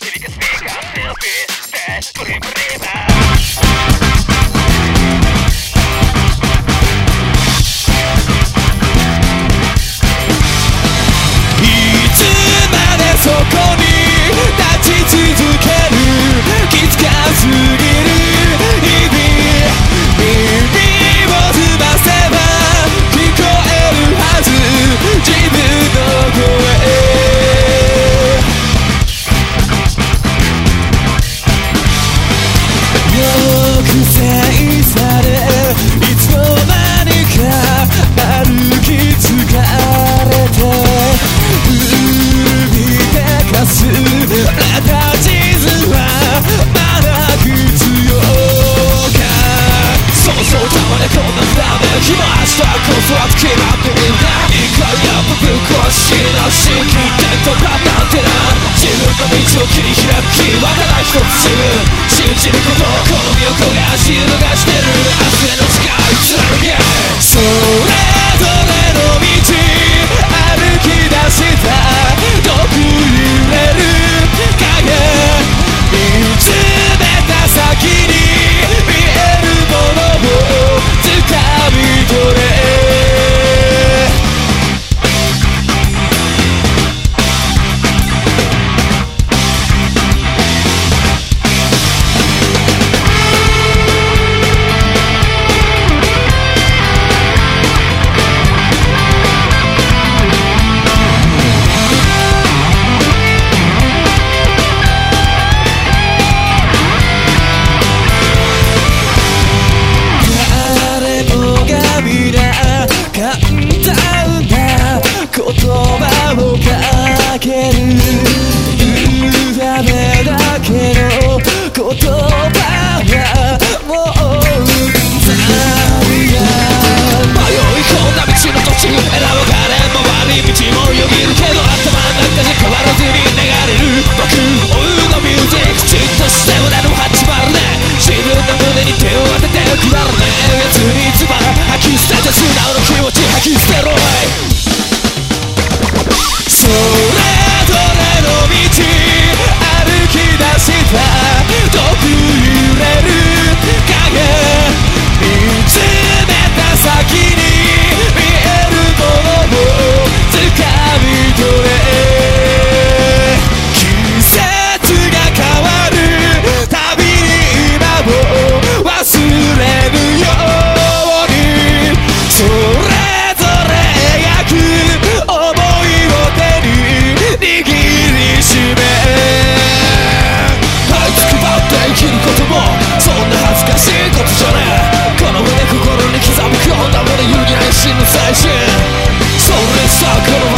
If you can speak, I'll still be dead. 気まずはこそは気まずいんだいかにあぶるかしらしきってとたたんてな自分の道を切り開きわからない一つ自分信じることこの身を焦がし揺るがして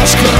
aşkı